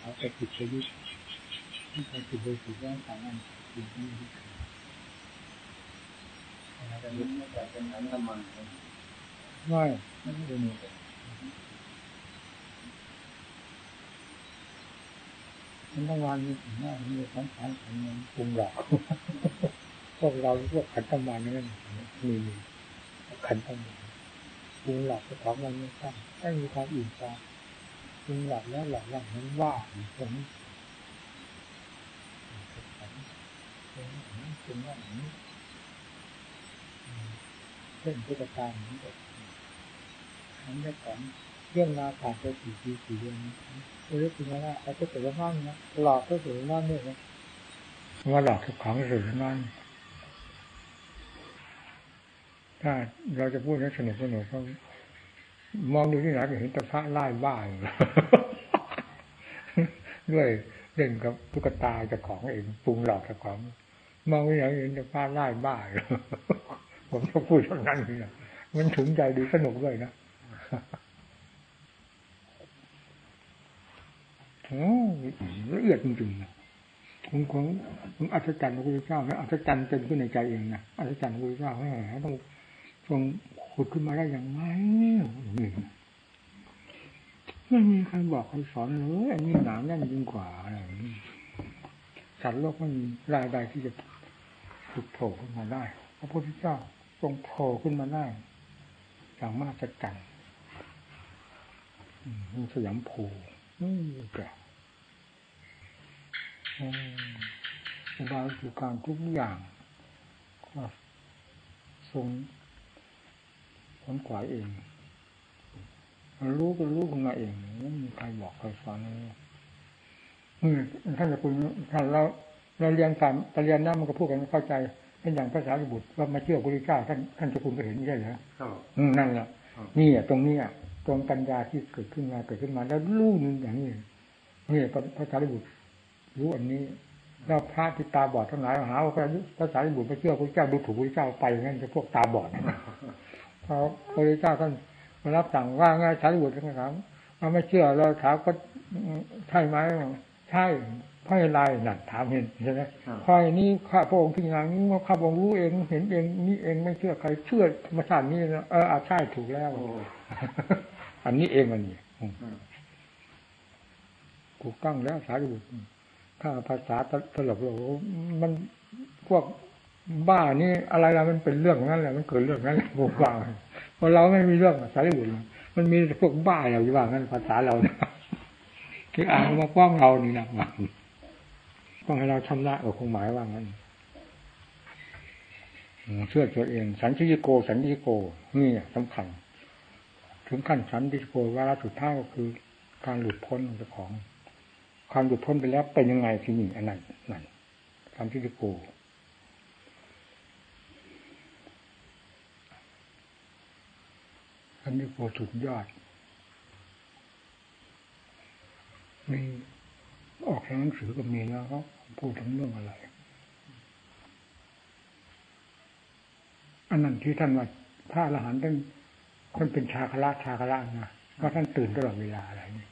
เขาไปติดชีวิตที่ไปติดโดยสุดร่างกายนั่นจริงที่นี่แต่ยังไม่แต่เป็นขันธมันไม่ไม่ได้มีมันต้องวันนี้หน้ามีสังขารขันมันปรุงหลอกพวกเราพวกขันธมันนั่นมีขันธมันปรุงหลอกของมันไม่ตั้งไม่มีความอิ่มใจ ปรุงหลอกแล้วหลอกหลังนั้นว่าผมเป็นว่าอย่างนี้เช่นพุทธการนี้อันนี้ของเรื่องราวผ่านไปสี่ปีสี่เดือนเรื่องจริงแล้วเอาก็เกิดว่านั่นนะหลอกก็เกิดว่านั่นเนี่ยนะว่าหลอกทุกของเกิดว่านั่นถ้าเราจะพูดให้สนุกสนุกก็ มองดูที่ไหนก็เห็นแต่พระไล่บ้าอยู่ด้วยเล่นกับตุ๊กตาจ้าของเองปรุงหลอกจ้าของ มองที่ไหนเห็นแต่พระไล่บ้าอยู่ผมจะพูดเท่านั้นเองมันถึงใจดีสนุกด้วยนะโอ้ละเอียดจริงๆนะผมของผมอัศจรรย์พระพุทธเจ้านะอัศจรรย์เป็นขึ้นในใจเองนะอัศจรรย์พระพุทธเจ้าแหมต้องทรง ขุดขึ้นมาได้อย่างไรนี่ไม่มีใครบอกใครสอนเลยอันนี้หนาแน่นยิ่งกว่าอะไรสัตว์โลกไม่มีรายใดที่จะถูกโผล่ขึ้นมาได้พระพุทธเจ้าทรงโผล่ขึ้นมาได้อย่างมากจัดกันมันสยามภูอืมแกอุบายคือการทุกอย่างทรง ค้นขวายเองรู้ก็รู้ขึ้นมาเองไม่มีใครบอกใครสอนเลยท่านจะคุณท่านเราเราเรียนสามเรียนน้ามันก็พูดกันเข้าใจเป็นอย่างภาษาลิบุตรว่ามาเชื่อพระพุทธเจ้าท่านท่านจะคุณก็เห็นไม่ใช่เหรอนั่นแหละนี่อะตรงนี้อะตรงปัญญาที่เกิดขึ้นมาเกิดขึ้นมา แล้วรู้นึงอย่างนี้นี่ภาษาลิบุตรรู้อันนี้ แล้วพระที่ตาบอดทั้งหลายหาว่าภาษาลิบุตรไปเชื่อพระเจ้าดูถูกพระเจ้าไปงั้นจะพวกตาบอด พระพุทธเจ้าท่านมารับสั่งว่าง่ายสารีบุตรทั้งสามเราไม่เชื่อเราถามก็ใช่ไหมใช่เพราะอะไรนั่นถามเห็นใช่ไหมเพราะนี้ข้าพระองค์ที่งานนี้ว่าข้าพระองค์รู้เองเห็นเองนี่เองไม่เชื่อใครเชื่อธรรมชาตินี้นะเอออาใช่ถูกแล้วอันนี้เองมันนี่ถูกต้องแล้วสารีบุตรถ้าภาษาตลบเรามันพวก บ้านี่อะไรละมันเป็นเรื่องนั้นแหละมันเกิดเรื่องนั้นพวกบ้าเพราะเราไม่มีเรื่องภาษาลิบุตรมันมีพวกบ้าอย่างที่ว่างั้นภาษาเราเนี่ยคืออ่านมาฟ้องเรานี่นะว่าต้องให้เราชำระเออคงหมายว่างั้นเชื่อตัวเอง สันติโก สันติโก นี่สำคัญถึงขั้นสันติโกว่าสุดท้ายก็คือ การหลุดพ้นของเจ้าของ ความหลุดพ้นไปแล้วเป็นยังไงที่นี่อันนั้นนั่นสันติโก อันนี้โพสุดยอดมีออกหนังสือก็มีแล้วเขาพูดถึงเรื่องอะไร อันนั้นที่ท่านว่าพระอรหันต์ท่านคนเป็นชาคละชาคละนะก็ท่านตื่นตลอดเวลาอะไรนี่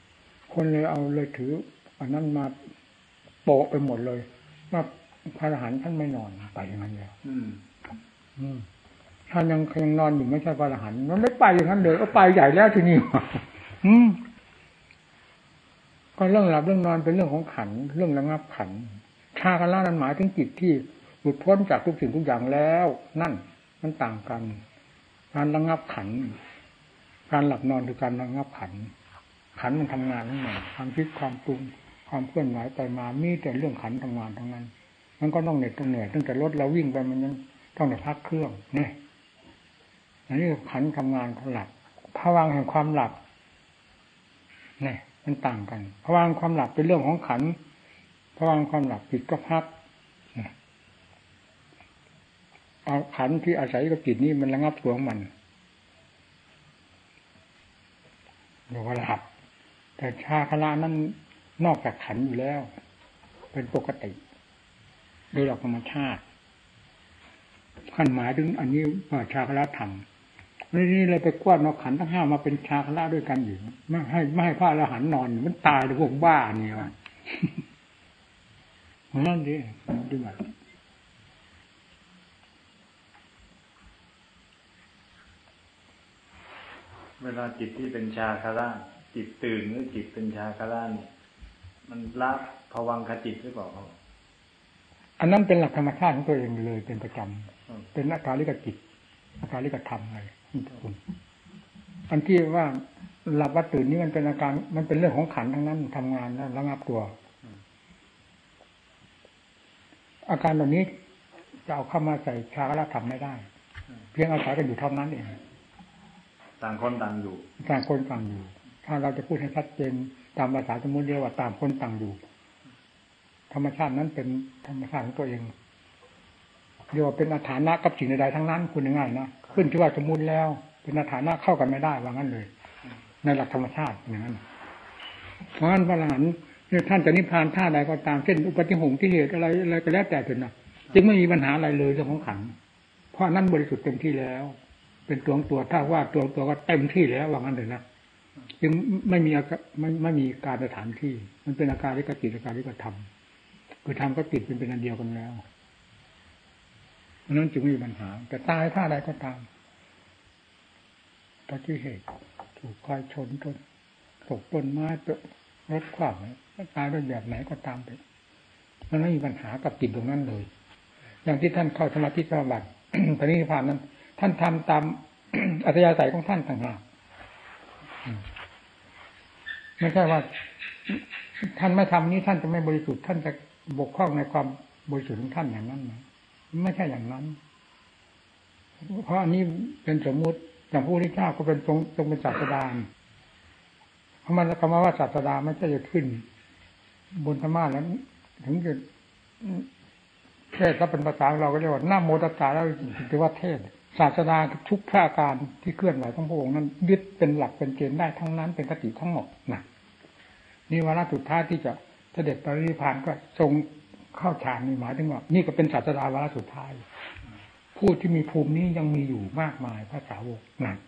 คนเลยเอาเลยถือ อันนั้นมาโปะไปหมดเลยว่าพระอรหันต์ท่านไม่นอนไปอย่างนั้นเลยอืม อืม ท่านยังยังนอนอยู่ไม่ใช่พระอรหันต์มันไม่ไปอย่างนั้นเลยก็ไปใหญ่แล้วทีนี้อืมก็เรื่องหลับเรื่องนอนเป็นเรื่องของขัน เรื่องระงับขันชาคล่านั้นหมายถึงจิตที่หลุดพ้นจากทุกสิ่งทุกอย่างแล้ว นั่นมันต่างกัน การระงับขัน การหลับนอนคือการระงับขัน ขันมันทำงานทั้งหมดความคิดความปรุงความเคลื่อนไหวไปมามีแต่เรื่องขันทำงานทั้งนั้น มันก็ต้องเหน็ดต้องเหนื่อยตั้งแต่รถเราวิ่งไปมันยังต้องแต่พักเครื่องเนี่ย อันนี้ขันทำงานเขาหลับภวังแห่งความหลับเนี่ยมันต่างกันภวังความหลับเป็นเรื่องของขันภวังความหลับผิดก็พักเอาขันที่อาศัยกับจิตนี้มันระงับตัวของมันเรียกว่าหลับ แต่ชาคลานั้นนอกจากขันอยู่แล้ว เป็นปกติ โดยหลักธรรมชาติขั้นหมายถึงอันนี้ว่าชาคลาธรรม นี่นี่เลยไปกว้านเอาขันธ์ทั้งห้ามาเป็นชาคละด้วยกันอยู่ไม่ให้ไม่ให้พระอรหันต์นอนมันตายเลยพวกบ้าเนี่ยวะนั่นดิดีมากเวลาจิตที่เป็นชาคาร่าจิตตื่นหรือจิตเป็นชาคาร่าเนี่ย มันละภวังคจิตหรือเปล่าครับอันนั้นเป็นหลักธรรมชาติของตัวเองเลยเป็นประจำอืมเป็นอาการลิกจิตอาการลิกธรรมอะไรคุณ อันที่ว่าหลับว่าตื่นนี่มันเป็นอาการ มันเป็นเรื่องของขันธ์ทั้งนั้นทำงานแล้วระงับตัว อาการเหล่านี้จะเอาเข้ามาใส่ชาละธรรมไม่ได้ เพียงอาศัยกันอยู่เท่านั้นเองต่างคนต่างอยู่ต่างคนต่างอยู่ ถ้าเราจะพูดให้ชัดเจนตามภาษาสมมติเรียกว่าต่างคนต่างอยู่ ธรรมชาตินั้นเป็นธรรมชาติของตัวเองเรียกว่าเป็นอาถานะกับสิ่งใดๆทั้งนั้นคุณง่ายๆนะ ขึ้นที่ว่าสมมุติแล้ว เป็นอาถานะเข้ากันไม่ได้ว่างั้นเลย ในหลักธรรมชาติอย่างนั้นเพราะฉะนั้นพระอรหันต์เนี่ยท่านจะนิพพานท่าใดก็ตามเช่นอุปติหงที่เหตุอะไรอะไรก็แล้วแต่เถิดนะจึงไม่มีปัญหาอะไรเลยเรื่องของขันเพราะนั้นบริสุทธิ์เต็มที่แล้ว เป็นตัวของตัวถ้าว่าตัวองตัวก็เต็มที่แล้วว่างั้นเลยนะจึงไม่มีไม่ไม่มีการสถานที่ มันเป็นอาการที่กจิตอาการที่กธรรมคือธรรมก็จิตเป็นเป็นอันเดียวกันแล้ว เพราะนั้นจึงมีปัญหา แต่ตายท่าใดก็ตามปฏิเหตุถูกคอยชนต้นตกต้นไม้ตกรถขวางตายด้วยแบบไหนก็ตามไปมันไม่มีปัญหากับจิตตรงนั้นเลย อย่างที่ท่านเข้าสมาธิสมาบัติตอนนี้ผ่านนั้น ท่านทำตามอัธยาศัยของท่านต่างหากไม่ใช่ว่า ท่านไม่ทำนี้ท่านจะไม่บริสุทธิ์ท่านจะบกพร่องในความบริสุทธิ์ของท่านอย่างนั้นนะ ไม่ใช่อย่างนั้น เพราะอันนี้เป็นสมมุติอย่างพระพุทธเจ้าก็เป็นทรงทรงเป็นศาสดาเพราะมันคำว่าศาสดาไม่ใช่จะขึ้น บนธรรมะแล้ว ถึงจะเทศถ้าเป็นภาษาเราก็เรียกว่าหน้าโมตตาแล้วถือว่าเทศ ศาสดาทุกพระอาการที่เคลื่อนไหวของพระองค์นั้น ยึดเป็นหลักเป็นเกณฑ์ได้ทั้งนั้นเป็นคติทั้งหมดนะนี่วาระสุดท้ายที่จะเสด็จปรินิพานก็ทรง เข้าฌานนี่หมายถึงว่านี่ก็เป็นศาสดาวาระสุดท้ายผู้ที่มีภูมินี้ยังมีอยู่มากมายพระสาวกนั่น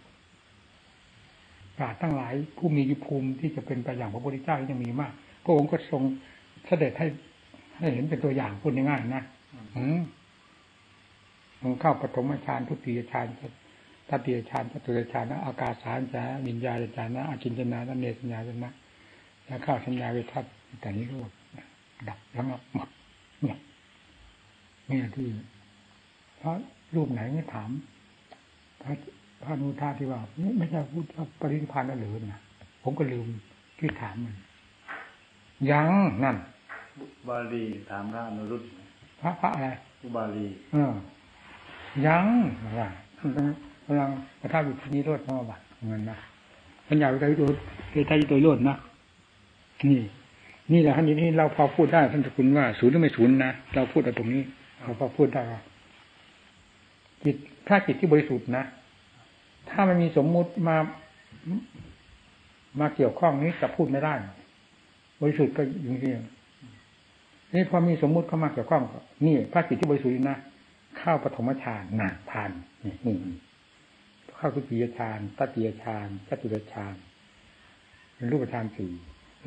ปราชญ์ทั้งหลายผู้มีภูมิที่จะเป็นไปอย่างพระพุทธเจ้ายังมีมาก พระองค์ก็ทรงเสด็จให้ให้เห็นเป็นตัวอย่างพูดง่ายๆนะอืมันเข้าปฐมฌานทุติยฌานตติยฌานจตุตฌานนะอากาสฌานจาวิญญาณฌานนะอาจินจนานะเนสัญญาจนะแล้วเข้าสัญญาเวทัศน์แต่นี้ก็ดับแล้วหมด เนี่ยนี่ที่เพราะรูปไหนไม่ถามพระพระนุทาที่ว่านี่ไม่ใช่พูดว่าปรินิพพานแล้วหรือนะผมก็ลืมที่ถามมันยังนั่นบาลีถามพระอนุรุตพระพระอะไรอุบาลีเออยังว่ากำลังประทับอยู่ที่นี้รถมาบัตเงินนะปัญญาวิทยุตัววิทยุตัวรถนะนี่ นี่แหละท่านนี้เราพอพูดได้ท่านจะคุณว่าศูนย์หรือไม่ศูนย์นะเราพูดเอาตรงนี้เราพอพูดได้ว่าจิตถ้าจิตที่บริสุทธิ์นะถ้ามันมีสมมุติมามาเกี่ยวข้องนี้จะพูดไม่ได้ บริสุทธิ์ก็อย่างนี้นี่พอมีสมมุติเข้ามาเกี่ยวข้องนี่พระจิตที่บริสุทธิ์นะเข้าปฐมฌานนะผ่านนี่นี่เข้าทุติยฌานตติยฌานจตุตฌานเป็นรูปฌานสี่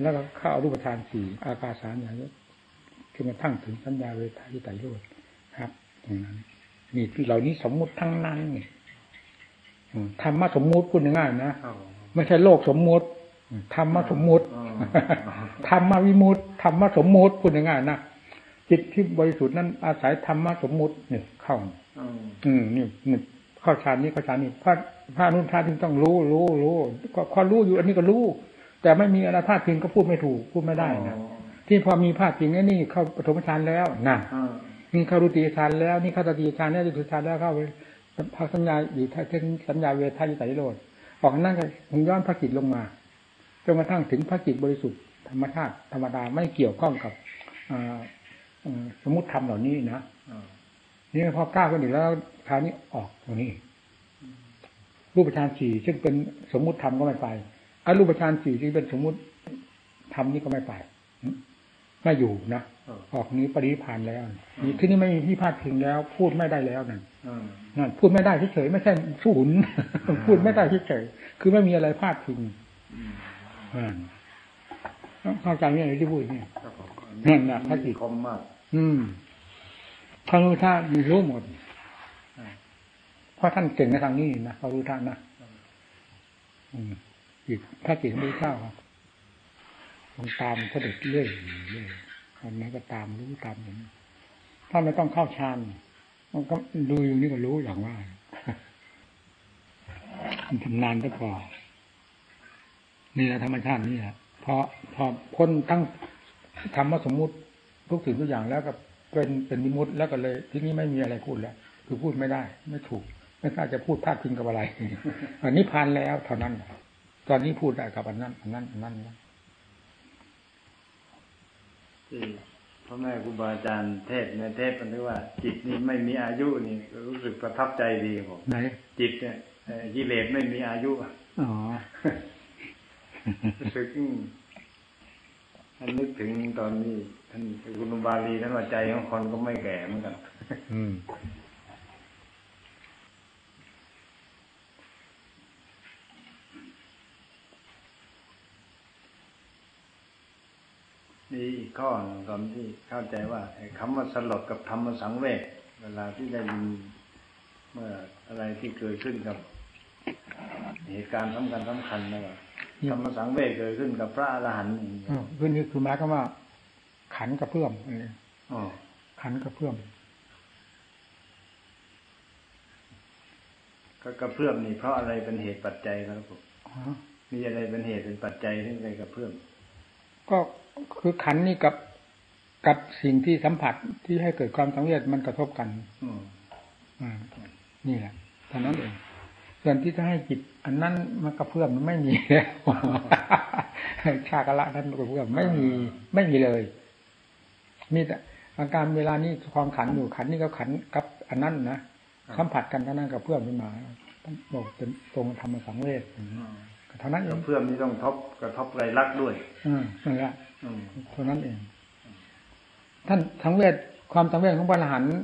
แล้วก็เข้ารูปฌานสี่อาการสานอย่างนี้คือมาทั้งถึงสัญญาเวทายไตรโลดครับอย่างนั้นนี่เหล่านี้สมมุติทั้งนั้นนี่ธรรมะสมมุติพูดง่ายๆนะไม่ใช่โลกสมมุติธรรมะสมมุติธรรมะวิมุติธรรมะสมมุติพูดง่ายๆนะจิตที่บริสุทธิ์นั้นอาศัยธรรมะสมมุติเนี่ยเข้าอืมนี่นี่เข้าฌานนี้เข้าฌานนี้พระพระนุทานที่ต้องรู้รู้รู้ก็ข้อรู้อยู่อันนี้ก็รู้ แต่ไม่มีอะไรพาดพิงก็พูดไม่ถูกพูดไม่ได้นะที่พอมีพาดพิงไอ้นี่เข้าปฐมฌานแล้วน่ะอ่านี่เข้ารุติยฌานแล้วนี่เข้าตติยฌานแล้วจตุฌานแล้วเข้าพักสัญญาอยู่ท่าเช่นสัญญาเวทายไตรโลดออกนั่นก็ถึงย้อนพระจิตลงมาจนกระทั่งถึงพระจิตบริสุทธิ์ธรรมชาติธรรมดาไม่เกี่ยวข้องกับอ่าอ่าสมมติธรรมเหล่านี้นะอ่านี่พอก้าวขึ้นอีกแล้วคราวนี้ออกตรงนี้รูปฌานสี่ซึ่งเป็นสมมุติธรรมก็ไม่ไป อรูปฌานสี่ที่เป็นสมมุติธรรมนี่ก็ไม่ไปไม่อยู่นะเออออกนี้ปรินิพพานแล้วนี่ที่นี่ไม่มีที่พาดพิงแล้ว พูดไม่ได้แล้วนั่นอืมนั่นพูดไม่ได้เฉยๆไม่ใช่ศูนย์พูดไม่ได้เฉยๆคือไม่มีอะไรพาดพิงอืมอ่าเข้าใจไหมอะไรที่พูดเนี่ยครับผมนั่นน่ะพระจิตคมมาก อืมท่านรู้ท่ามีรู้หมดอ่าเพราะท่านเก่งในทางนี้นะเขารู้ท่านนะอืม จิตถ้าจิตไม่เจ้าครับมันตามเสด็จเรื่อยเรื่อยอันไหนก็ตามรู้ตามเห็นถ้าไม่ต้องเข้าฌานมันก็ดูอยู่นี่ก็รู้อย่างว่ามันทำนานก็พอนี่แหละธรรมชาตินี่แหละพอพอพ้นทั้งธรรมสมมุติทุกสิ่งทุกอย่างแล้วก็เป็นเป็นนิมุติแล้วก็เลย ที่นี้ไม่มีอะไรพูดแล้ว คือพูดไม่ได้ ไม่ถูก ไม่กล้าจะพูดพาดพิงกับอะไรอันนี้ผ่านแล้วเท่านั้น ตอนนี้พูดได้กับอันนั้นอันนั้นอันนั้นนะที่พ่อแม่ครูบาอาจารย์เทศน์ในเทศน์มันที่ว่า จิตนี่ไม่มีอายุนี่รู้สึกประทับใจดีผมไหนจิตเนี่ยเอ่อกิเลสไม่มีอายุอ๋อรู้สึกอืมท่านนึกถึงตอนนี้ท่านคุณอุบาลีท่านว่าใจของคนก็ไม่แก่เหมือนกัน อืม ข้อหนึ่งตอนที่เข้าใจว่าไอ้คำว่าสลดกับธรรมสังเวชเวลาที่ได้ยินเมื่ออะไรที่เกิดขึ้นกับเหตุการณ์สำคัญสำคัญนะว่าธรรมสังเวชเกิดขึ้นกับพระอรหันต์อย่างนี้อ๋อคือนี่คือหมายความว่า ขันกระเพื่อมเอออ๋อขันกระเพื่อมก็กระเพื่อมนี่เพราะอะไรเป็นเหตุปัจจัยครับผมอ๋อมีอะไรเป็นเหตุเป็นปัจจัยที่ไปกระเพื่อมก็ คือขันนี่กับกับสิ่งที่สัมผัสที่ให้เกิดความสังเวชมันกระทบกันอืมอ่านี่แหละเท่านั้นเองส่วนที่จะให้จิต อันนั้นมันกระเพื่อมมันไม่มีแล้วชากละนั้นกระเพื่อมไม่มีไม่มีเลยมีแต่อาการเวลานี้ความขันอยู่ขันนี่ก็ขันกับ อันนั้นนะสัมผัสกันเท่านั้นกระเพื่อมขึ้นมาบอกเป็นตรงธรรมสังเวชเท่านั้นเอกระงเพื่อมนี่ต้องทบกระทบไรลักษณ์ด้วย อืมนั่นแหละอืม เท่านั้นเอง ท่านสังเวชความสังเวชของพระอรหันต์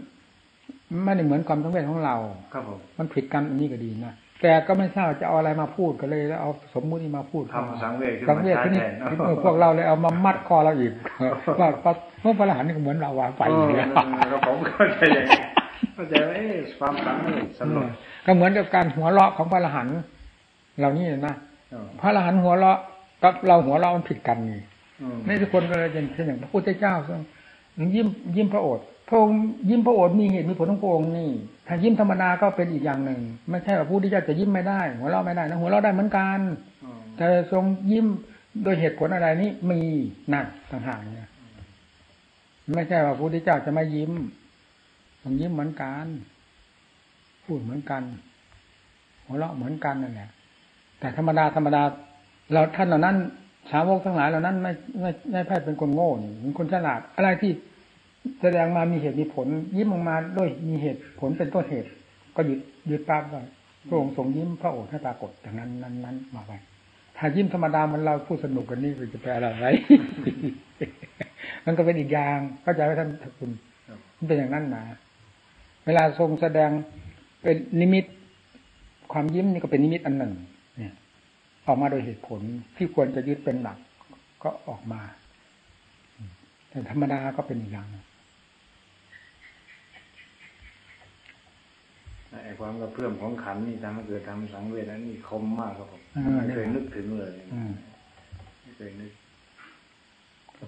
ไม่ได้เหมือนความสังเวชของเราครับผมมันผิดกันอันนี้ก็ดีนะแต่ก็ไม่ทราบจะเอาอะไรมาพูดก็เลยแล้วเอาสมมุติมาพูดทำสังเวชขึ้นสังมาเวชใช้ที่นี่แทนที่เออพวกเราเลยเอามามัดคอเราอีกว่าพระพระอรหันต์นี่ก็เหมือนเราวางไฟเอออย่างเงี้ยก็ผมเข้าใจอย่างนี้เข้าใจว่าเอ๊ะความสังเวชสลดก็เหมือนกับการหัวเราะของพระอรหันต์เหล่านี้นะอืมพระอรหันต์หัวเราะกับเราหัวเราะมันผิดกันนี่อืม นี่ทุกคนก็เลยอย่างเช่นอย่างพระพุทธเจ้าซึ่งยิ้มยิ้มพระโอษฐ์พระองค์ยิ้มพระโอษฐ์มีเหตุมีผลของพระองค์นี่ ถ้ายิ้มธรรมดาก็เป็นอีกอย่างหนึ่ง ไม่ใช่ว่าผู้ที่จะจะยิ้มไม่ได้ หัวเราะไม่ได้นะหัวเราะได้เหมือนกันอืมแต่ทรงยิ้มโดยเหตุผลอะไรนี่มีนั่นต่างหากเนี่ยไม่ใช่ว่าพระพุทธเจ้าจะไม่ยิ้มต้องยิ้มเหมือนกันพูดเหมือนกัน หัวเราะเหมือนกันนั่นแหละแต่ธรรมดาธรรมดา เราท่านเหล่านั้น สาวกทั้งหลายเหล่านั้นไม่ไม่ไม่ใช่เป็นคนโง่นี่เป็นคนฉลาด อะไรที่แสดงมามีเหตุมีผล ยิ้มออกมาด้วยมีเหตุผลเป็นต้นเหตุ ก็หยุดหยุดปั๊บว่าพระองค์ทรงยิ้มพระโอษฐ์ให้ปรากฏอย่างนั้นนั้นนั้นมาไปถ้ายิ้มธรรมดามันเราพูดสนุกกันนี่คือจะแปลอะไร มันก็เป็นอีกอย่างเข้าใจไหมท่านคุณมันเป็นอย่างนั้นนะเวลาทรงแสดงเป็นนิมิต ความยิ้มนี่ก็เป็นนิมิตอันหนึ่ง ออกมาโดยเหตุผลที่ควรจะยึดเป็นหลัก ก็ออกมา แต่ธรรมดาก็เป็นอีกอย่างหนึ่งไอ้ความกระเพื่อมของขันนี่ทำให้เกิดทำสังเวชนั้นนี่คมมากครับผมเออไม่เคยนึกถึงเลยอืมไม่เคยนึก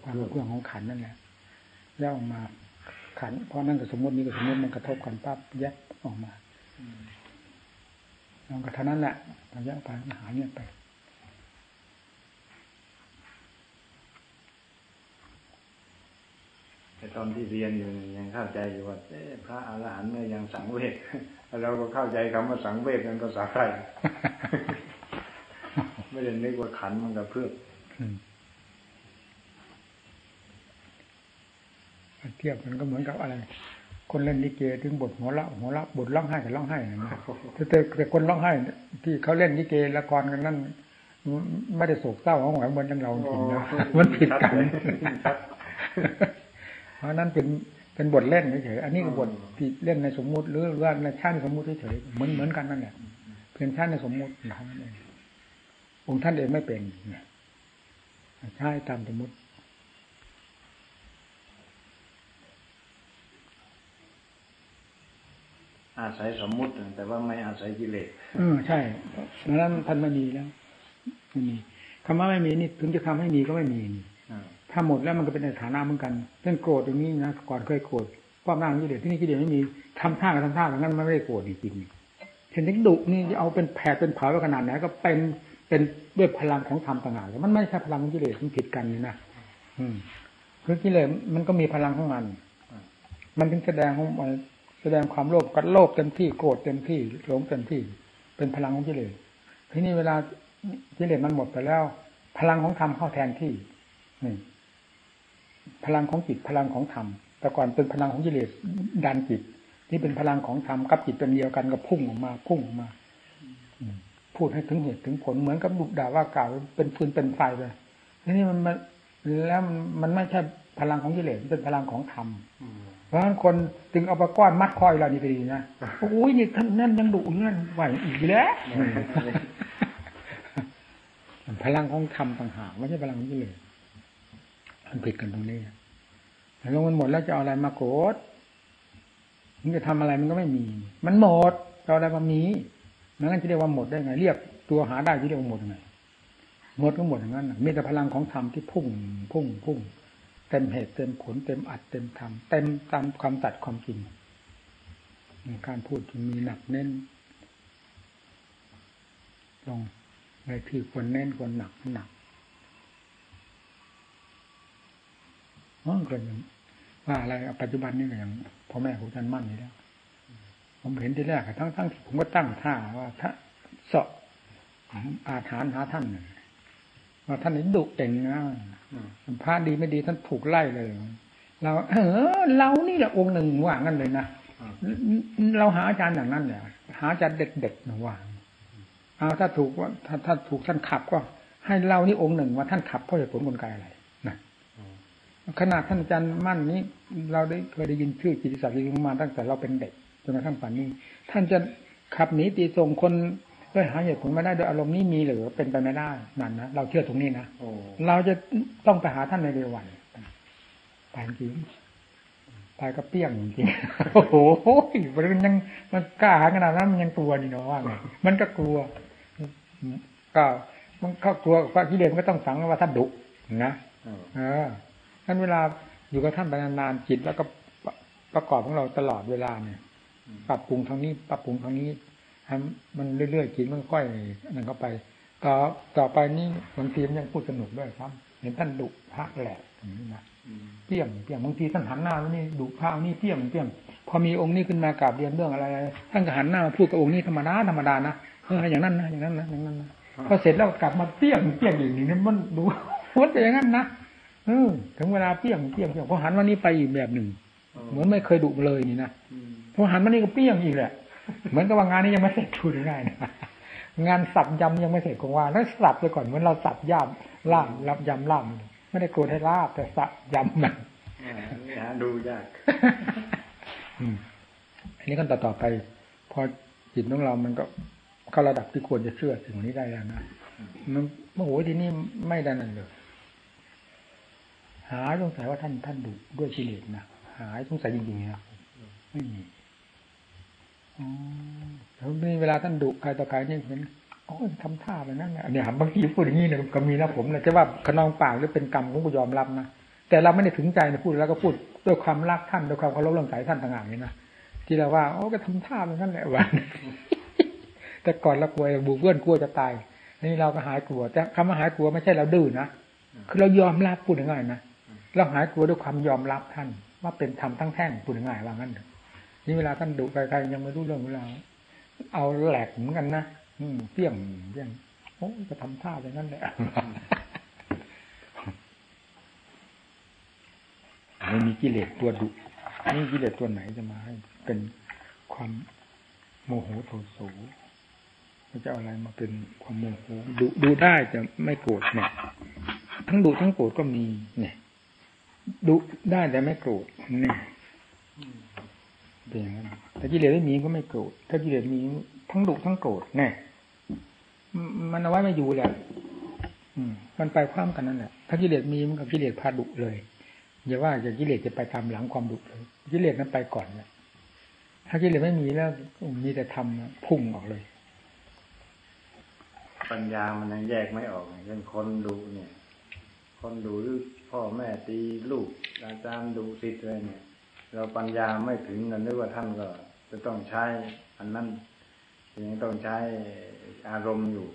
ความเป็นเครื่องของขันนั่นแหละแล้วออกมาขันเพราะนั่นกับสมมตินี้กับสมมติมันกระทบกันปั๊บแยกออกมาแล้วก็เท่านั้นแหละเราแยกไปหายเนี่ยไป แต่ตอนที่เรียนอยู่ยังเข้าใจอยู่ว่าเอ๊ะพระอรหันต์เนี่ยยังสังเวชเราก็เข้าใจคำว่าสังเวชนั้นภาษาไทยไม่ได้นึกว่าขันมันกระเพื่อมอืมเทียบมันก็เหมือนกับอะไร คนเล่นลิเกถึงบทหัวเราะหัวเราะบทร้องไห้กับร้องไห้นะแต่แต่แต่คนร้องไห้ ที่เขาเล่นลิเกละครกันนั่นไม่ได้โศกเศร้าของหวานเหมือนอย่างเราจริงนะมันผิดกันชัด ราะนั้นเป็นเป็นบทเล่นเฉยๆอันนี้ก็บทที่เล่นในสมมุติ หรือว่าในชาติในสมมุติเฉยๆเหมือนเหมือนกันนั่นแหละเพียงชาติในสมมุติเท่านั้นเององค์ท่านเองไม่เป็นเนี่ยใช่ตามสมมุติอาศัยสมมุติแต่ว่าไม่อาศัยกิเลสเออใช่ดังนั้นท่านไม่มีแล้วไม่มีคำว่าไม่มีนี่ถึงจะทำให้มีก็ไม่มีนี่อ่า ถ้าหมดแล้วมันก็เป็นในฐานะเหมือนกันเรื่องโกรธอย่างนี้นะก่อนเคยโกรธความร่างกิเลสที่นี่กิเลสไม่มีทำท่ากับทำท่าอย่างนั้นมันไม่ได้โกรธจริงๆเห็นถึงดุนี่จะเอาเป็นแผลเป็นเผาไว้ขนาดไหนก็เป็นเป็นด้วยพลังของธรรมต่างหากแล้วมันไม่ใช่พลังของกิเลสมันผิดกันนี่นะอืมคือกิเลสมันก็มีพลังของมัน มันถึงแสดงของมันแสดงความโลภก็โลภเต็มที่โกรธเต็มที่หลงเต็มที่ เป็นพลังของกิเลสทีนี้เวลากิเลสมันหมดไปแล้ว พลังของธรรมเข้าแทนที่นี่ พลังของจิตพลังของธรรมแต่ก่อนเป็นพลังของกิเลสดันจิต นี่เป็นพลังของธรรมกับจิตเป็นเดียวกันก็พุ่งออกมา พุ่งออกมาอืมพูดให้ถึงเหตุถึงผลเหมือนกับดุด่าว่ากล่าวเป็นฟืนเป็นไฟเลยทีนี่มันมันแล้วมันมันไม่ใช่พลังของกิเลสมันเป็นพลังของธรรมอืมเพราะฉะนั้นคนจึงเอาปะก้อนมัดคอยเรานี่ไปดีนะโอ้ยนี่ท่านนั่นยังดุนั่นไหวอีกแล้วพลังของธรรมต่างหากไม่ใช่พลังของกิเลส มันผิดกันตรงนี้แล้วมันหมดแล้วจะเอาอะไรมาโกรธมันจะทำอะไรมันก็ไม่มี มันหมดจะเอาอะไรมามีมันงั้นจะเรียกว่าหมดได้ไง เรียกตัวหาได้จะเรียกว่าหมดยังไงหมดก็หมดอย่างนั้นมีแต่พลังของธรรมที่พุ่ง พุ่ง พุ่ง เต็มเหตุเต็มผลเต็มอัดเต็มทำเต็มตามความตัดความจริงการพูดจึงมีหนักเน้น ลงในที่ควรเน้นควรหนักหนักอ๋อ ก็ยังว่าอะไรปัจจุบันนี่ก็ยังพ่อแม่ครูท่านมั่นนี่แล้ว ผมเห็นที่แรกอะทั้งทั้งที่ผมก็ตั้งท่าว่าถ้าเสาะอาถานหาท่านน่ะว่าท่านนี้ดุเก่งนะอืมพระดีไม่ดีท่านถูกไล่เลย เรา เออ เรานี่แหละองค์หนึ่งว่างั้นเลยนะอืมเราหาอาจารย์อย่างนั้นเนี่ยหาอาจารย์เด็ดๆนะว่าเอาถ้าถูกว่าถ้าถ้าถูกท่านขับก็ ให้เรานี่องค์หนึ่งว่าท่านขับเพราะเหตุผลกลไกอะไรนะอืม ขนาดท่านอาจารย์มั่นนี้ เราได้เคยได้ยินชื่อกิติศักดิ์ยิงมาตั้งแต่เราเป็นเด็กจนกระทั่งป่านนี้ ท่านจะขับหนีตีส่งคนด้วยหาเหตุผลไม่ได้โดยอารมณ์นี้มีหรือเป็นไปไม่ได้นั่นนะเราเชื่อตรงนี้นะโอ้เราจะต้องไปหาท่านในเร็ววันไปจริงไปก็เปี้ยงจริงๆโอ้โหมันยังมันกล้าหาญขนาดนั้นมันยังกลัวนี่เนาะว่าไงมันก็กลัวก็มันก็กลัวว่ากิเลสมันก็ต้องฝังว่าท่านดุนะอืมเออ ท่านเวลาอยู่กับท่านไปนานๆจิตแล้วก็ประกอบของเราตลอดเวลาเนี่ย ปรับปรุงทางนี้ ปรับปรุงทางนี้ให้มันเรื่อยๆจิตมันค่อยนั่นเข้าไปต่อต่อไปนี่บางทีมันยังพูดสนุกด้วยครับ เห็นท่านดุพระแหลกอย่างนี้นะเปี้ยงเปี้ยงบางทีท่านหันหน้าแล้วนี่ดุพระนี่เปี้ยงเปี้ยงพอมีองค์นี้ขึ้นมากราบเรียนเรื่องอะไรท่านก็หันหน้ามาพูดกับองค์นี้ธรรมดาธรรมดานะเอออย่างนั้นนะอย่างนั้นนะอย่างนั้นนะพอเสร็จแล้วกลับมาเปี้ยงเปี้ยงอย่างนี้มันดูมันเป็นอย่างนั้นนะ เออถึงเวลาเปี้ยงเปี้ยงเปี้ยงพอหันมานี่ไปอีกแบบหนึ่ง เหมือนไม่เคยดุเลยนี่นะอืมพอหันมานี่ก็เปี้ยงอีกแหละ เหมือนกับว่างานนี้ยังไม่เสร็จพูดง่ายๆนะงานสับยำยังไม่เสร็จคงว่าแล้วสับไปก่อนเหมือนเราสับย่ำล่ามรับยำล่ามไม่ได้โกรธให้ลาบแต่สับยำมันอ่าหาดูยากอืมอันนี้กันต่อต่อไป พอจิตของเรามันก็เข้าระดับที่ควรจะเชื่อสิ่งนี้ได้แล้วนะมันโอ้โหทีนี้ไม่ได้นั่นเลย หาสงสัยว่าท่านท่านดุด้วยกิเลสนะหายสงสัยจริงๆนะไม่มีอ๋อแล้วนี่เวลาท่านดุใครต่อใครนี่เห็นโอ้ยทำท่าแบบนั้นเนี่ยบางทีพูดอย่างนี้เนี่ยก็มีนะผมนะจะว่าขนองปากหรือเป็นกรรมผมก็ยอมรับนะแต่เราไม่ได้ถึงใจนะพูดแล้วก็พูดด้วยความรักท่านด้วยความเคารพเรื่องสายท่านต่างหากนี่นะที่เราว่าโอ้ก็ทำท่าแบบนั้นแหละวันแต่ก่อนเรากลัวบุกเพื่อนกลัวจะตายนี่เราก็หายกลัว แต่คำว่าหายกลัวไม่ใช่เราดื้อนะคือเรายอมรับพูดง่ายๆนะ เราหายกลัวด้วยความยอมรับท่าน ว่าเป็นธรรมทั้งแท่งพูดง่ายว่างั้นนี่เวลาท่านดุใครๆยังไม่รู้เรื่องเวลาเอาแหลกเหมือนกันนะอืมเปี้ยงเปี้ยงโอ้จะทำท่าอย่างนั้นแหละไม่มีกิเลสตัวดุไม่กิเลสตัวไหนจะมาให้ เป็นความโมโหโทโสมันจะเอาอะไรมาเป็นความโมโหดุดูได้จะไม่โกรธเนี่ย ทั้งดุทั้งโกรธก็มีเนี่ย ดุได้แต่ไม่โกรธนี่เป็นอย่างนั้นแต่กิเลสไม่มีก็ไม่โกรธถ้ากิเลสมีทั้งดุทั้งโกรธแน่มันเอาไว้ไม่อยู่แหละมันไปคว้ามกันนั่นแหละถ้ากิเลสมีมันกับกิเลสพาดุเลยอย่าว่าจะกิเลสจะไปตามหลังความดุเลยกิเลสนั้นไปก่อนเนี่ยถ้ากิเลสไม่มีแล้วมีแต่ทำพุ่งออกเลย ปัญญามันยังแยกไม่ออกเช่นคนดูเนี่ย คนดูหรือพ่อแม่ตีลูก อาจารย์ดูสิทธิ์อะไรเนี่ย เราปัญญาไม่ถึงกันนึกว่าท่านก็จะต้องใช้ อันนั้นยังต้องใช้อารมณ์อยู่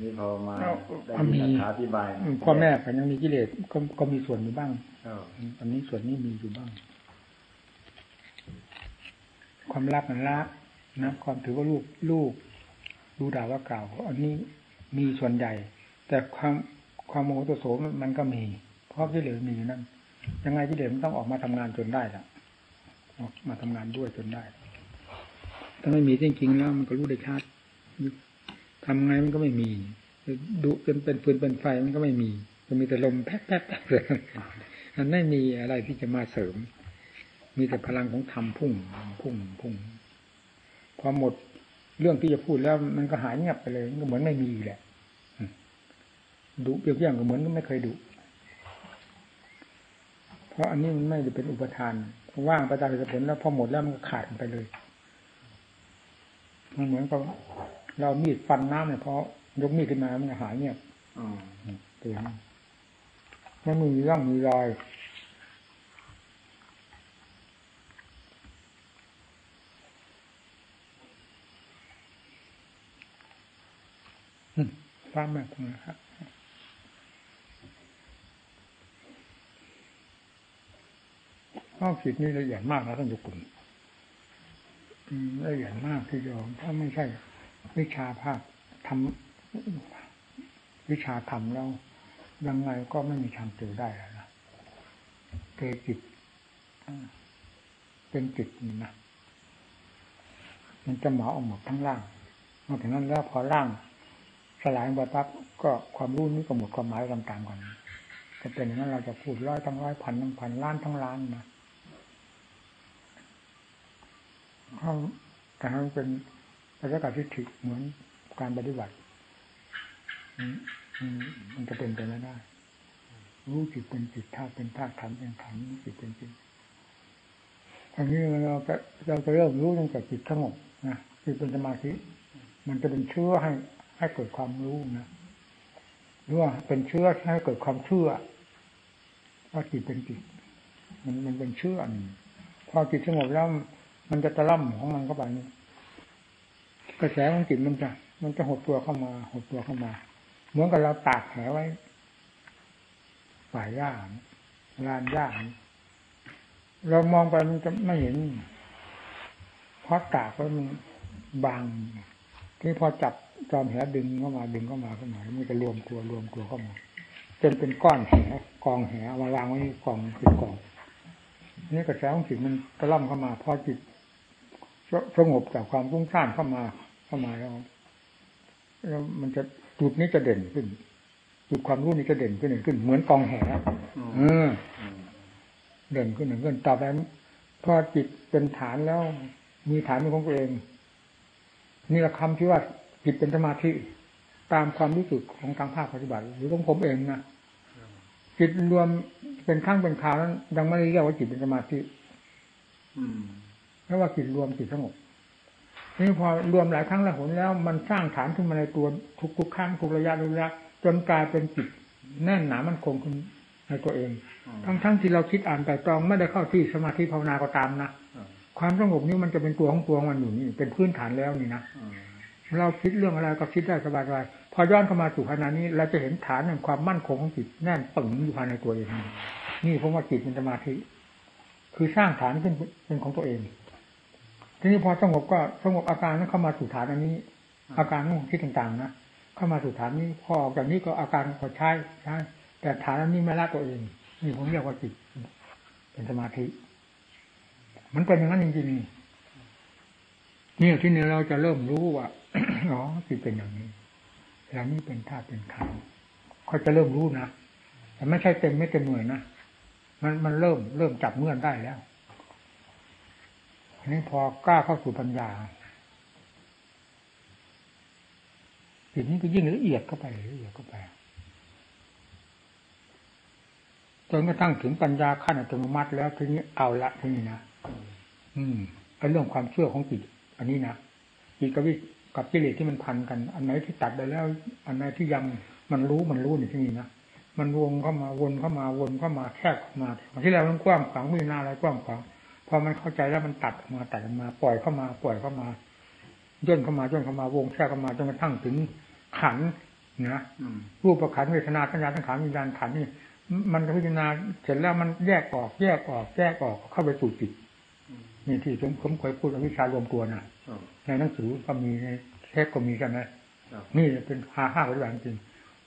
นี่พอมาเอาได้เอามียินอธิบายอืมพ่อแม่ก็ยังมีกิเลสก็ก็มีส่วนอยู่บ้างเอออืมอันนี้ส่วนนี้มีอยู่บ้าง ความรักนั้นละนะความถือว่าลูกลูกดูด่าว่ากล่าวอันนี้มีส่วนใหญ่ แต่ความ ความโมโหโทโสมมันก็มี เพราะกิเลสมีอยู่นั่นยังไงกิเลสมันต้องออกมาทำงานจนได้ละออกมาทำงานด้วยจนได้ ถ้าไม่มีจริงๆแล้วมันก็รู้ได้ชัดทำไงมันก็ไม่มีดุจนเป็นฟืนเป็นไฟมันก็ไม่มีจะมีแต่ลมแป๊บแป๊บแป๊บเลยมันไม่มีอะไรที่จะมาเสริม มีแต่พลังของธรรมพุ่งพุ่งพุ่งพอหมดเรื่องที่จะพูดแล้วมันก็หายเงียบไปเลยมันก็เหมือนไม่มีแหละ ดุเปรียบเทียบก็เหมือนก็ไม่เคยดุเพราะอันนี้มันไม่ได้เป็นอุปทานว่างไปตามเหตุผลแล้วพอหมดแล้วมันก็ขาดไปเลยมันเหมือนกับเรามีดฟันน้ำเนี่ยพอยกมีดขึ้นมามันก็หายเงียบอืมเตือนไม่มีร่องมีรอยอืมฟ้าแม่ตรงนะครับ ข้อคิดนี่ละเอียดมากนะท่านโยกุลละเอียดมากที่ยอมถ้าไม่ใช่ วิชาภาคทำวิชาทำแล้วยังไงก็ไม่มีทางเจอได้แล้วนะเจอจิตเป็นจิตนี่นะมันจะเหมาออกหมดทั้งร่างนอกจากนั้นแล้วพอร่างสลายไปปั๊บก็ความรู้นี้ก็หมดความหมายตามๆกันจะเป็นอย่างนั้นเราจะพูดร้อยทั้งร้อยพันทั้งพันล้านทั้งล้านนะ เขาแต่ถ้ามันเป็นปัจจัยทิฏฐิเหมือนการปฏิบัติมันจะเป็นไปไม่ได้ รู้จิตเป็นจิตธาตุเป็นธาตุขันธ์เป็นขันธ์รู้จิตเป็นจิตอันนี้เราเราจะเริ่มรู้ตั้งแต่จิตสงบนะจิตเป็นสมาธิ มันจะเป็นเชื้อให้ให้เกิดความรู้นะหรือว่าเป็นเชื้อให้เกิดความเชื่อว่าจิตเป็นจิตมันมันเป็นเชื่อพอจิตสงบแล้ว มันจะตะล่ำของมันเข้าไปนี่กระแสของจิตมันจะมันจะหดตัวเข้ามา หดตัวเข้ามา เหมือนกับเราตากแหไว้ป่ายหญ้าลานหญ้าเรามองไปมันจะไม่เห็นเพราะตากไว้มันบางที่พอจับจอมแหดึงเข้ามาดึงเข้ามาเข้ามามันจะรวมตัวรวมตัวเข้ามาจนเป็นก้อนแหกองแหามาวางไว้กองเป็นกองนี่กระแสของจิตมันตะล่อมเข้ามาพอจิต สงบจากความฟุ้งซ่านเข้ามาเข้ามาแล้วแล้วมันจะจุดนี้จะเด่นขึ้นจุดความรู้นี้จะเด่นขึ้นเด่นขึ้น เหมือนกองแหเอออืมเด่นขึ้นเด่นขึ้นต่อไปพอจิตเป็นฐานแล้ว มีฐานเป็นของตัวเอง นี่แหละคำที่ว่าจิตเป็นสมาธิตามความรู้สึกของทางภาคปฏิบัติ หรือของผมเองนะจิตรวมเป็นข้างเป็นคราวนั้นยังไม่ได้เรียกว่าจิตเป็นสมาธิอืม เพราะว่าจิตรวมจิตสงบนี่พอรวมหลายครั้งหลายหนแล้ว มันสร้างฐานขึ้นมาในตัวทุกทุกๆครั้งทุกระยะระยะจนกลายเป็นจิตแน่นหนามันคงขึ้นในตัวเอง ทั้งทั้งที่เราคิดอ่านแต่ตรองไม่ได้เข้าที่สมาธิภาวนาก็ตามนะความสงบนี่มันจะเป็นตัวของตัวมันอยู่นี่เป็นพื้นฐานแล้วนี่นะเราคิดเรื่องอะไรก็คิดได้สบายๆพอย้อนเข้ามาสู่ขณะนี้ เราจะเห็นฐานแห่งความมั่นคงของจิตแน่นปึงอยู่ภายในตัวเองนี่นี่ผมว่าจิตเป็นสมาธิ คือสร้างฐานขึ้นเป็นของตัวเอง ทีนี้พอสงบก็สงบอาการนั้นเข้ามาสู่ฐานอันนี้ อาการของคิดต่างๆนะเข้ามาสู่ฐานนี้พอออกจากนี้ก็อาการก็ใช้ใช้แต่ฐานอันนี้ไม่ละตัวเองนี่ผมเรียกว่าจิตเป็นสมาธิ มันเป็นอย่างนั้นจริงๆนี่ที่นี่เราจะเริ่มรู้ว่าอ๋อจิตเป็นอย่างนี้แล้วนี่เป็นธาตุเป็นขันเขาจะเริ่มรู้นะแต่ไม่ใช่เต็มไม่เต็มหน่วยนะมันมันเริ่มเริ่มจับเงื่อนได้แล้ว นนี้พอกล้าเข้าสู่ปัญญาจิตนี้ก็ยิ่งละเอียดเข้าไปละเอียดเข้าไปจนกระทั่งถึงปัญญาขั้นอัตโนมัติแล้วทีนี้เอาละทีนี้นะอืมไอ้เรื่องความเชื่อของจิต อันนี้นะจิตกับวิกับกิเลสที่มันพันกัน อันไหนที่ตัดไปแล้ว อันไหนที่ยังมันรู้มันรู้ในที่นี้นะมันวงเข้ามาวนเข้ามาวนเข้ามาแคบเข้ามาที่แล้วมันกว้างขวางมีหน้าอะไรกว้างขวาง พอมันเข้าใจแล้วมันตัดออกมาตัดออกมา ปล่อยเข้ามา ปล่อยเข้ามาย่นเข้ามาย่นเข้ามาวงแคบเข้ามาจนกระทั่งถึงขันธ์นะอืมรูปประขันธ์เวทนาสัญญาสังขารวิญญาณขันธ์นี่มันพิจารณาเสร็จแล้วมันแยกออกแยกออกแยกออกเข้าไปสู่จิตนี่ที่ผมผมเคยพูดอวิชชารวมตัวน่ะครับในหนังสือก็มีในเทปก็มีใช่ไหมครับนี่เป็นหาห้าปฏิบัติจริง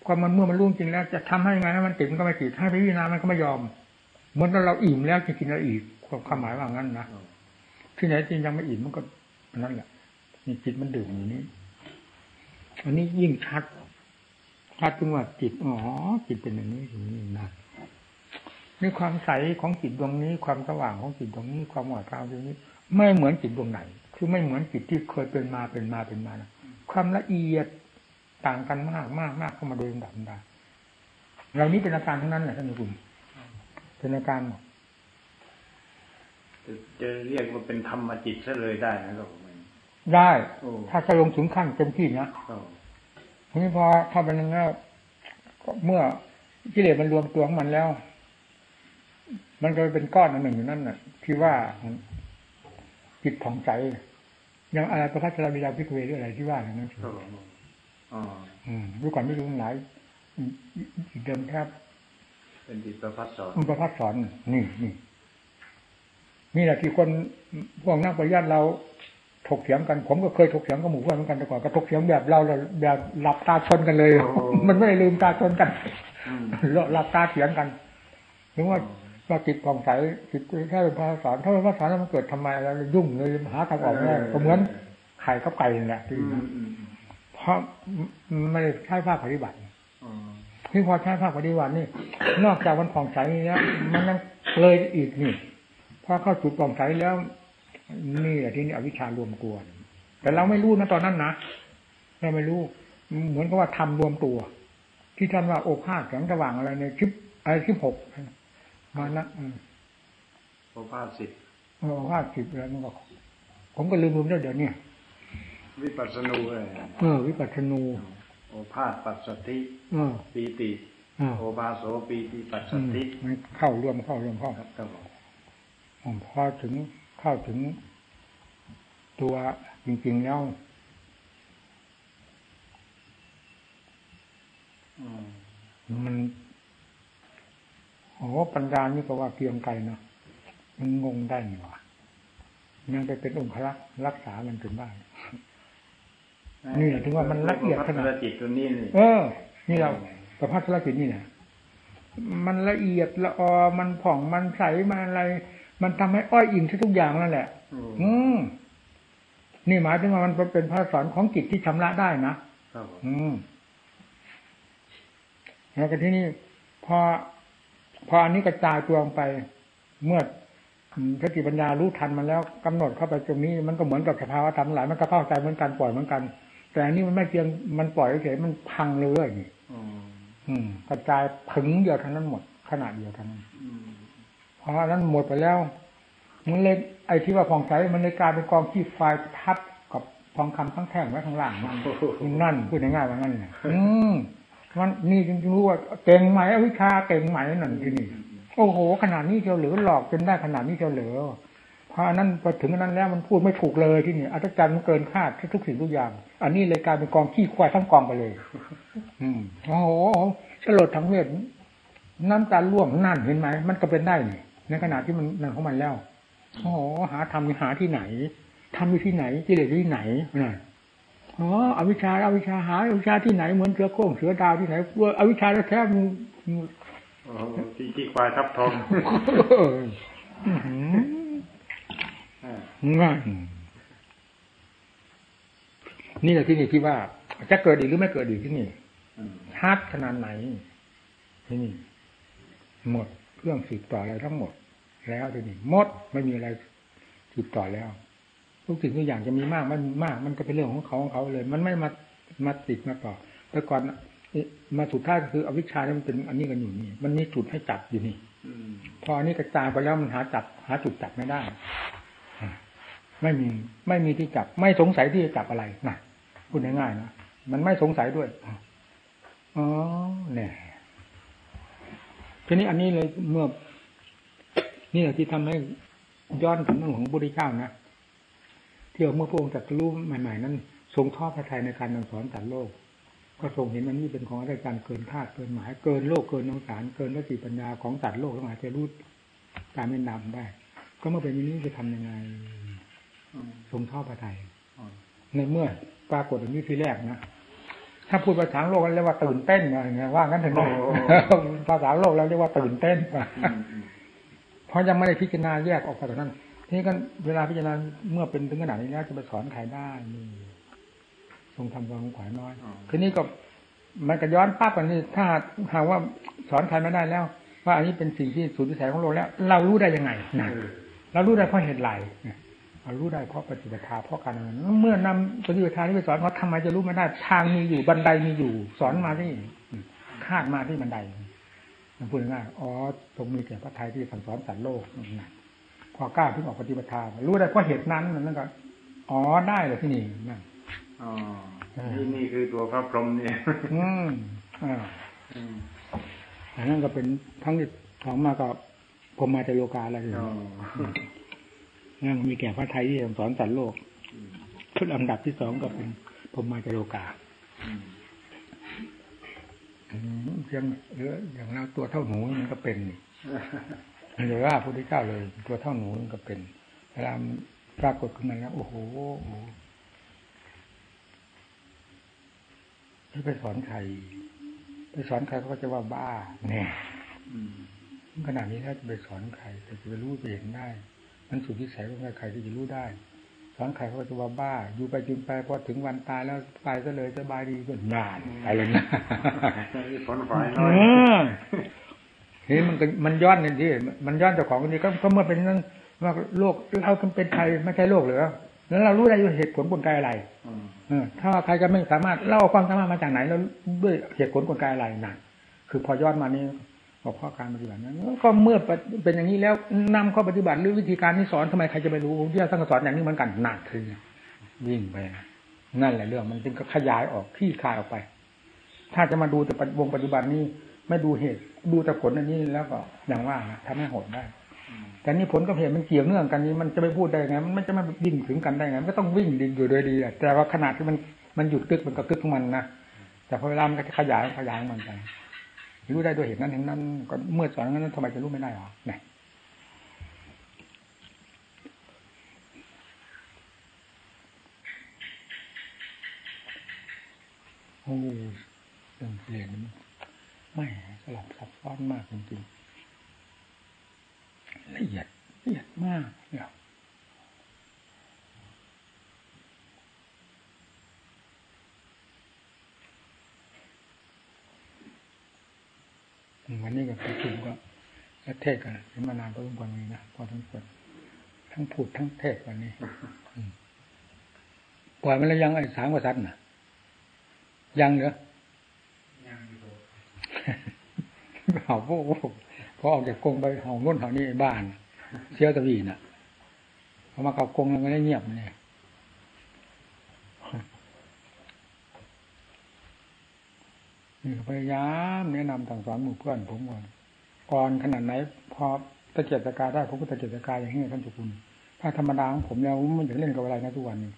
ความมันเมื่อมันรู้จริงแล้ว จะทำให้ยังไงให้มันติดมันก็ไม่ติดให้ไปพิจารณามันก็ไม่ยอม เหมือนเราอิ่มแล้วจะกินอะไรอีกความหมายว่างั้นนะที่ไหนจริงยังไม่อิ่มมันก็นนั้นแหละนี่จิตมันดื่มอย่างนี้ อันนี้ยิ่งชัดชัดจึงว่าจิตอ๋อจิตเป็นอย่างนี้อย่างนี้นะนี่ความใสของจิตดวงนี้ ความสว่างของจิตดวงนี้ความหวาดกลาวดวงนี้ ไม่เหมือนจิตดวงไหน คือไม่เหมือนจิตที่เคยเป็นมาเป็นมาเป็นมานะความละเอียดต่างกันมากมากมากเข้ามาโดยลำดับลำดับเหล่านี้เป็นอาการทั้งนั้นแหละท่านผู้ชม เป็นอาการหมดจะจะเรียกว่าเป็นธรรมจิตซะเลยได้นะครับผมได้โอ้ถ้าจะลงถึงขั้นเต็มที่นะครับทีนี้พอถ้าเป็นอย่างนั้นก็เมื่อกิเลสมันรวมตัวของมันแล้ว มันก็เป็นก้อนอันหนึ่งอยู่นั่นน่ะที่ว่าจิตผ่องใสยังอะไรประคัตราบิดาพิกเวหรืออะไรที่ว่าอย่างนั้นครับผมอ๋ออืมดูก่อนไม่รู้หลายอืมอีกเดิมครับ เป็นจิตประพัดสอนมันประพัดสอนนี่นี่นี่แหละที่คนพวกนักปริญญาเราถกเถียงกัน ผมก็เคยถกเถียงกับหมู่เพื่อนเหมือนกันแต่ก่อนก็ถกเถียงแบบเราแบบหลับตาชนกันเลย มันไม่ได้ลืมตาชนกันอืมหลับตาเถียงกันถึงว่าว่าจิตผ่องใสจิตถ้าเป็นภาษาสอนถ้าเป็นภาษาสอนแล้วมันเกิดทำไมแล้วยุ่งเลยหาทางออกไม่ได้ก็เหมือนไข่กับไก่นั่นแหละที่อืมนะอืมเพราะไม่ได้ใช้ภาคปฏิบัติอ๋อ ที่พอใช้ภาคปฏิบัตินี่ นอกจากมันผ่องใสนี่แล้วมันยังเลยอีกนี่พอเข้าสู่ผ่องใสแล้ว นี่แหละที่นี่อวิชชารวมกวน แต่เราไม่รู้นะตอนนั้นนะเราไม่รู้เหมือนกับว่าทำรวมตัว ที่ท่านว่าโอภาสแสงสว่างอะไรในคลิปอะไรคลิปหกมานะอืมโอภาสสิทธิ์โอภาสสิบอะไรมันก็ ผมก็ลืมลืมแล้วเดี๋ยวนี้วิปัสสนูเลยเออวิปัสสนู โอภาสปัสสติเออปีติเออโอภาโสปีติปัสสอืมติมันเข้ารวมเข้ารวมเข้าครับครับผมอืมพอถึงเข้าถึง ตัวจริงๆแล้วอืมมันโอ้ปัญญานี่ก็ว่าเพียงไกลนะมันงงได้นี่หว่ายังไปเป็นองค์รักษ์รักษามันจนได้นี่ แหละถึงว่ามันละเอียดขนาดพัฒจิตตัวนี้นี่เออ นี่เราประพัฒธุรกิจนี่นะมันละเอียดละออมันผ่องมันใสมันอะไร มันทำให้อ้อยอิงทุกอย่างนั่นแหละอืมอืมนี่หมายถึงว่ามันเป็นพระสอนของจิตที่ชำระได้นะครับผมอืมแล้วก็ที่นี่พอพออันนี้กระจายตัวลงไป เมื่ออืมสติปัญญารู้ทันมันแล้วกำหนดเข้าไปตรงนี้ มันก็เหมือนกับสภาวะธรรมทั้งหลายมันก็เข้าใจเหมือนกันปล่อยเหมือนกัน แต่อันนี้มันไม่เพียงมันปล่อยเฉยๆมันพังเลยนี่อืมอืมกระจายถึงเดียวเท่านั้นหมด ขนาดเดียวเท่านั้นอืมพออันนั้นหมดไปแล้ว มันเลยไอ้ที่ว่าผ่องใสมันเลยกลายเป็นกองขี้ไฟทับกับทองคำทั้งแท่งไว้ข้างล่างนั่นนั่นพูดง่ายๆว่างั้นน่ะอืมมันนี่จึงรู้ว่าเก่งไหมอวิชชาเก่งไหมนั่นที่นี่โอ้โห ขนาดนี้เชียวหรือหลอกจนได้ขนาดนี้เชียวเหรือพ ออันนั้นพอถึงอันนั้นแล้วมันพูดไม่ถูกเลยที่นี่อัศจรรย์มันเกินคาดทุกสิ่งทุกอย่าง อันนี้เลยกลายเป็นกองขี้ควายทั้งกองไปเลย อืมโอ้โหสลดทั้งเวทน้ำตาล่วงนั่นเห็นไหมมันก็เป็นได้นี่ในขณะที่มันนั่นของมันแล้วโอ้โหหาทำหาที่ไหนทำอยู่ที่ไหนกิเลสอยู่ที่ไหนน่ะอ๋ออวิชชาอวิชชาหาอวิชชาที่ไหนเหมือนเสือโคร่งเสือดาวที่ไหนเอวิชชาแล้วแท้ๆมันโอ้โหที่ที่ควายทับทองอื้อหืออ่า ง่ายนี่แหละที่นี่ที่ว่า จะเกิดอีกหรือไม่เกิดอีกที่นี่อืมชัดขนาดไหนที่นี่ หมดเครื่องสืบต่ออะไรทั้งหมด แล้วทีนี้หมดไม่มีอะไรสืบต่อแล้วทุกสิ่งทุกอย่างจะมีมากมันมาก มันก็เป็นเรื่องของเขาของเขาเลย มันไม่มามาติดมาต่อแต่ก่อนมาสุดท้ายก็คืออวิชชาเนี่ยมันเป็นอันนี้กันอยู่นี่มันมีจุดให้จับอยู่นี่อืมพออันนี้กระจายไปแล้วมันหาจับหาจุดจับไม่ได้ ไม่มีไม่มีที่จับ ไม่สงสัยที่จะจับอะไรนะพูดง่ายๆนะมันไม่สงสัยด้วยอ๋อเนี่ยทีนี้อันนี้เลยเมื่อนี่แหละที่ทำให้ย้อนถึงเรื่องของพระพุทธเจ้านะที่เมื่อพระองค์ตรัสรู้ใหม่ ๆ นั้น ทรงทอดพระทัยในการสอนสัตว์โลก ก็ทรงเห็นมันนี่เป็นของอะไรการเกินคาดเกินหมายเกินโลกเกินนองสารเกินสติปัญญาของสัตว์โลกทั้งหลายจะรู้ตามเป็นนำได้ ก็เมื่อเป็นอย่างนี้จะทำยังไง ทรงทอดพระทัยอืมในเมื่อปรากฏอย่างนี้ทีแรกนะถ้าพูดภาษาโลกเรียกว่าตื่นเต้นอะไรเงี้ยว่างั้นเถอะนะภาษาโลกเราเรียกว่าตื่นเต้นอืมอืมเพราะยังไม่ได้พิจารณาแยกออกไปจากนั้นทีนี้ก็เวลาพิจารณาเมื่อเป็นถึงขนาดนี้แล้วจะไปสอนใครได้นี่ทรงทำความขวายน้อยทีนี้ก็มันก็ย้อนภาพกันนี่ถ้าหากว่าสอนใครไม่ได้แล้ว ว่าอันนี้เป็นสิ่งที่สูญวิสัยของโลกแล้ว เรารู้ได้ยังไงนะเรารู้ได้เพราะเหตุไรเรารู้ได้เพราะปฏิบัติธรรมเพราะการนั้นเมื่อนำปฏิบัติธรรมนี้ไปสอนเขาทำไมจะรู้ไม่ได้ทางมีอยู่บันไดมีอยู่ สอนมาที่คาดมาที่บันไดมันพูดง่ายๆอ๋อตรงมีแก่พระไทยที่สั่งสอนสัตว์โลกนะพอกล้าถึงออกปฏิบัติธรรมรู้ได้เพราะเหตุนั้นนั่นก็อ๋อได้เลยที่นี่นั่นอ๋ออ่านี่นี่คือตัวพระพรหมเนี่ยอืมอ่าอืมอันนั้นก็เป็นทั้งที่สองมาก็ผมมาจากโลกาอะไรอย่างอ๋อเงี้ย นั่นมีแก่พระไทยที่สอนสัตว์โลกอืมชุดลำดับที่สองก็เป็นผมมาจากโลกาเพียงเอออย่างเราตัวเท่าหนูมันก็เป็นนี่หรือว่าพระพุทธเจ้าเลย ตัวเท่าหนูมันก็เป็นเวลาปรากฏขึ้นมาแล้วโอ้โหโอ้โหแล้วไปสอนใครไปสอนใครเขาก็จะว่าบ้าแน่ขนาดนี้ถ้าจะไปสอนใครแต่จะไปรู้ไปเห็นได้ มันสุดที่ใส่ของใครที่จะรู้ได้สอนใครเขาก็จะว่าบ้า อยู่ไปจนไปพอถึงวันตายแล้วไปซะเลยสบายดีก็นานไปเลยนะนี่ผลฝ่ายน้เออยอเฮ้ยมันก็มันย้อนนี่ที่มันย้อนเจ้าของนี่ก็ก็เมื่อเป็นนั้นว่าโลกเราเป็นใครไม่ใช่โลกเหรอแล้วเรารู้ได้ด้วยเหตุผลกลไกอะไรอืมเออถ้าใครจะไม่สามารถเล่าความสามารถมาจากไหน แล้วด้วยเหตุผลกลไกอะไรนั่นคือพอย้อนมานี่ บอกข้อการปฏิบัตินั้นก็เมื่อเป็นอย่างนี้แล้วนำข้อปฏิบัติหรือวิธีการที่สอนทำไมใครจะไม่รู้ที่ท่านสอนอย่างนี้มือนกันหนักคือยิ่งไปนั่นแหละเรื่องมันจึงก็ขยายออกขี้คายออกไป ถ้าจะมาดูแต่วงปฏิบัตินี้ ไม่ดูเหตุดูแต่ผลอันนี้แล้วก็อย่างว่านะทำให้โหดได้แต่นี่ผลกับเหตุมันเกี่ยวเนื่องกันนี้มันจะไปพูดได้ไงมันไม่จะไมาวิ่งถึงกันได้ไงมันก็ต้องวิ่งดินอยู่โดยดีแต่ว่าขนาดที่มันมันหยุดตึกมันก็ตึกของมันนะแต่พอเวลามันก็จะขยายขยายของมันไป รู้ได้ด้วยเหตุนั้นเห็นนั้นก็เมื่อสอนนั้นทำไมจะรู้ไม่ได้หรอไหนโอ้เรื่องเรียนไม่สลับซับซ้อนมากจริงๆละเอียดละเอียดมากเนี่ยวันนี้ก็ประชุมก็และ เทศกันเห็นมานานพอสมควรนี้นะพอสมควรทั้งพูดทั้งเทศวันนี้อืมปล่อยมันแล้วยังไอ้สามกษัตริย์น่ะ ยังเหรอเห่าพวกพอออกจากกรงไปเห่าง้นเห่านี่ไอ้บ้านเชี่ยวตะวีน่ะพอมาเข้ากรงแล้วไม่ได้เงียบเนี่ยนี่พยายามแนะนำสั่งสอนหมู่เพื่อนผมก่อน ก่อนขนาดไหนพอตะเกียบตะกายได้ผมก็ตะเกียบตะกายอย่างนี้ท่านจุกุลถ้าธรรมดาของผมแล้วมันจะเล่นกับอะไรนะทุกวันนี้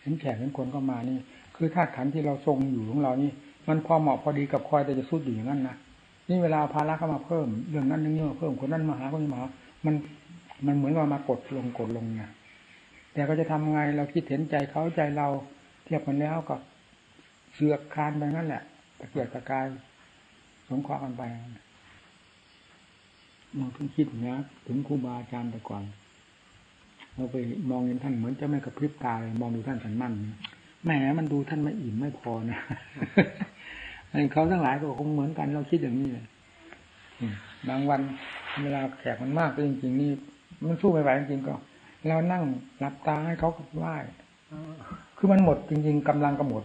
เห็นแขกเห็นคนก็มานี่ คือธาตุขันที่เราทรงอยู่ของเรานี่ มันพอเหมาะพอดีกับคอยแต่จะสุดอยู่อย่างนั้นนะนี่เวลาภาระเข้ามาเพิ่มเรื่องนั้นเรื่องนี้มาเพิ่มคนนั้นมาหาคนนี้มามันมันเหมือนกับมากดลงกดลงนะแต่ก็จะทำไงเราคิดเห็นใจเขาใจเราเทียบกันแล้วก็เสือกคานไปนั่นแหละตะเกียกตะกายสงเคราะห์กันไป มองถึงคิดนะถึงครูบาอาจารย์แต่ก่อนเราไปมองเห็นท่านเหมือนจะไม่กระพริบตาเลยมองดูท่านสันมั่นแหมมันดูท่านไม่อิ่มไม่พอนะไอ้เขาทั้งหลายก็คงเหมือนกันเราคิดอย่างนี้เลยบางวันเวลาแขกมันมากจริงๆนี่มันสู้ไม่ไหวจริงๆก็เรานั่งหลับตาให้เขาไหว้คือมันหมดจริง ๆกำลังก็หมด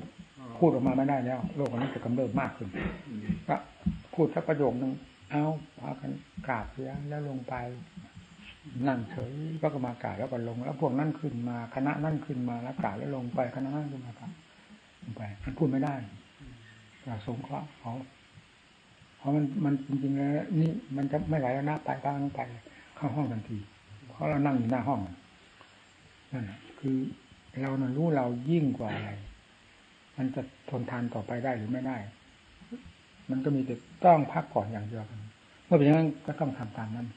พูดออกมาไม่ได้แล้ว โลกนี้จะกำเริบมากขึ้นก็พูดสักประโยคนึง เอาพากันกราบเสียแล้วลงไป นั่งเฉยก็ก็มากราบแล้วก็ลง แล้วพวกนั่นขึ้นมาคณะนั่นขึ้นมาแล้วกราบแล้วลงไปคณะนั่นขึ้นมากราบลงไปมันพูดไม่ได้อยากสงเคราะห์เขาเพราะมันมันจริงๆแล้วนี่มันจะไม่ไหวแล้วนะไปบ้างไป เข้าห้องทันที เพราะเรานั่งอยู่หน้าห้องนั่นคือเรานั้นรู้เรายิ่งกว่าอะไรมันจะทนทานต่อไปได้หรือไม่ได้ มันก็มีแต่ต้องพักก่อนอย่างเดียวกัน เมื่อเป็นอย่างนั้นก็ต้องทำตามนั้น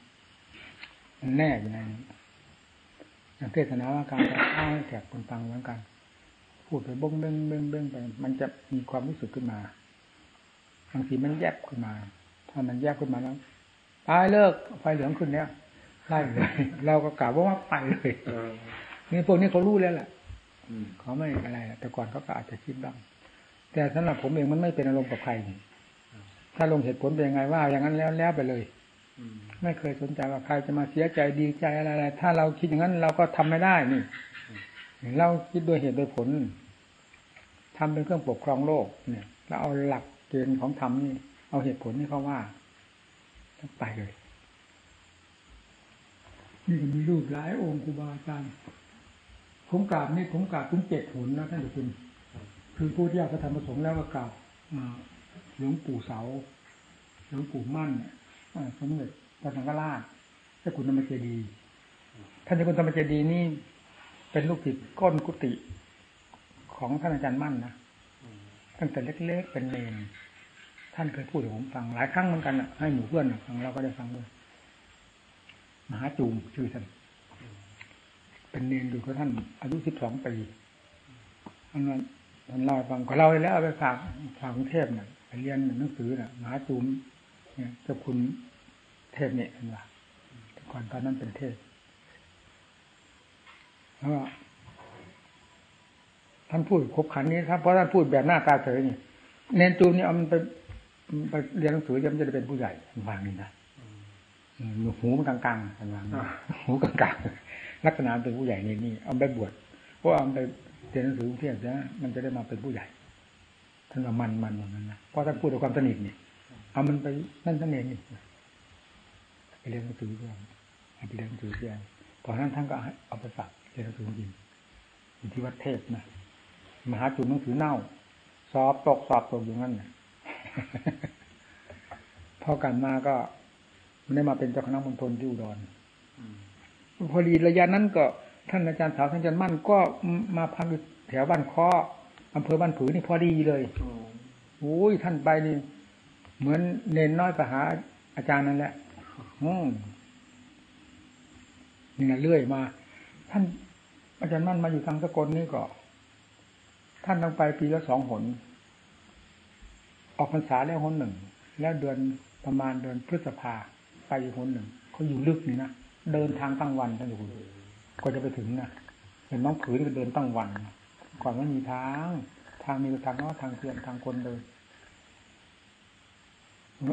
มันแน่อยู่ในนี้อย่างเทศนาว่าการจะอ้ายแขกคนฟังเหมือนกัน พูดไปบ้งเบ้งเบ้งเบ้งไป มันจะมีความรู้สึกขึ้นมาบางทีมันแยบขึ้นมา ถ้ามันแยบขึ้นมาแล้วตายเลิกไฟเหลืองขึ้นแล้วไล่เลย เราก็กล่าวว่าไปเลยเออนี่พวกนี้เขารู้แล้วแหละอืมเขาไม่อะไรหรอกแต่ก่อนเขาก็อาจจะคิดบ้าง แต่สำหรับผมเองมันไม่เป็นอารมณ์กับใครนี่ ถ้าลงเหตุผลเป็นยังไงว่า อย่างนั้นแล้วแล้วไปเลยอืมไม่เคยสนใจว่าใครจะมาเสียใจดีใจอะไรๆถ้าเราคิดอย่างนั้นเราก็ทำไม่ได้นี่เราคิดโดยเหตุโดยผลทำเป็นเครื่องปกครองโลก เนี่ยแล้วเอาหลักเกณฑ์ของธรรมนี่ เอาเหตุผลนี่เขาว่าไปเลยนี่ก็มีรูปหลายองค์ครูบาอาจารย์ผมกราบนี่ผมกราบถึงเจ็ดหนนะท่านผู้ชมคือผู้ที่เอาพระธรรมประสงค์แล้วก็กราบอ่าห ลวงปู่เสาหลวงปู่มั่นสมเด็จพระสังฆราชเจ้าคุณธรรมเจดีท่านเจ้าคุณธรรมเจดีนี่ เป็นลูกศิษย์ก้นกุฏิของท่านอาจารย์มั่นนะตั้งแต่เล็กๆเป็นเนรท่านเคยพูดให้ผมฟังหลายครั้งเหมือนกันอะให้หมู่เพื่อนฟังเราก็ได้ฟังด้วยมหาจูมชื่อท่านเป็นเนรอยู่กับท่าน อายุสิบสองปีท่านนั้นท่านเล่าฟังก็เล่าไปแล้วเอาไปฝากฝากกรุงเทพเนี่ย เรียนหนังสือน่ะมหาจูมเนี่ยเจ้าคุณเทพเนี่ยท่านว่าแต่ก่อนตอนนั้นเป็นเทพแล้วก็ท่านพูดครบขันนี้ครับเพราะท่านพูดแบบหน้าตาเฉยนี่เนนจูมเนี่ยเอามันไปมันไปเรียนหนังสือจะมันจะได้เป็นผู้ใหญ่ท่านวางนี่นะอืมหูมันกลางๆท่านวางนี่หูกลางๆลักษณะเป็นผู้ใหญ่นี่นี่เอาไปบวชเพราะเอาไปเรียนหนังสือกรุงเทพนะมันจะได้มาเป็นผู้ใหญ่ ท่านว่ามันมันอย่างนั้นนะเพราะท่านพูดด้วยความสนิทเนี่ยเอามันไปนั่นท่านเองนี่ไปเรียนหนังสือเพื่อนไปเรียนหนังสือเพื่อนตอนนั้นท่านก็เอาไปฝากเรียนหนังสือจริงอยู่ที่วัดเทพนะมหาจุดหนังสือเน่า สอบตกสอบตกอย่างนั้นนะพอกันมาก็ไม่ได้มาเป็นเจ้าคณะมณฑลที่อุดรอืมพอดีระยะนั้นก็ท่านอาจารย์สาวท่านอาจารย์มั่นก็มาพักแถวบ้านค้อ อำเภอบ้านผือนี่พอดีเลยโอ้โอ้ยท่านไปนี่เหมือนเนนน้อยไปหาอาจารย์นั่นแหละอืมนี่นะเรื่อยมา ท่านอาจารย์มั่นมาอยู่ทางสกลนี่ก็ ท่านต้องไปปีละสองหน ออกพรรษาแล้วหนหนึ่ง แล้วเดือนประมาณเดือนพฤษภาไปอีกหนหนึ่งเขาอยู่ลึกนี่นะเดินทางตั้งวันท่านอยู่ก็จะไปถึงนะเห็นน้องผืนก็เดินตั้งวันนะ ก่อนไม่มีทาง ทางมีแต่ทางนอกทางเทียนทางคนเดิน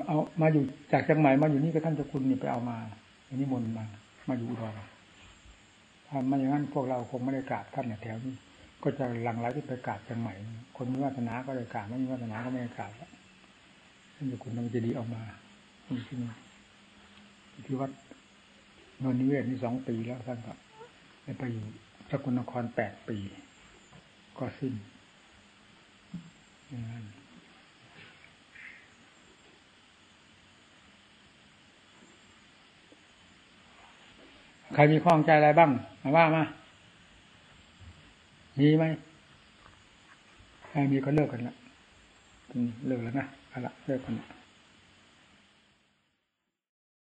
เอามาอยู่จากเชียงใหม่มาอยู่นี่ก็ท่านเจ้าคุณนี่ไปเอามาอันนี้มนต์มา มาอยู่อุดรถ้าไม่อย่างนั้นพวกเราคงไม่ได้กราบท่านเนี่ยแถวนี้ ก็จะหลังไหลที่ไปกราบเชียงใหม่ คนมีวาสนาก็ได้กราบไม่มีวาสนาก็ไม่ได้กราบแล้วท่านเจ้าคุณทำเจดีย์ออกมาที่นี่ที่วัดนนนิเวศนี่สองปีแล้วท่านก็ไปอยู่สกลนครแปดปี ก็สิ้นนั้นใครมีข้องใจอะไรบ้างมาว่ามามีไหมใครมีก็เลิกกันละเลิกแล้วนะเอาละเลิกกันละ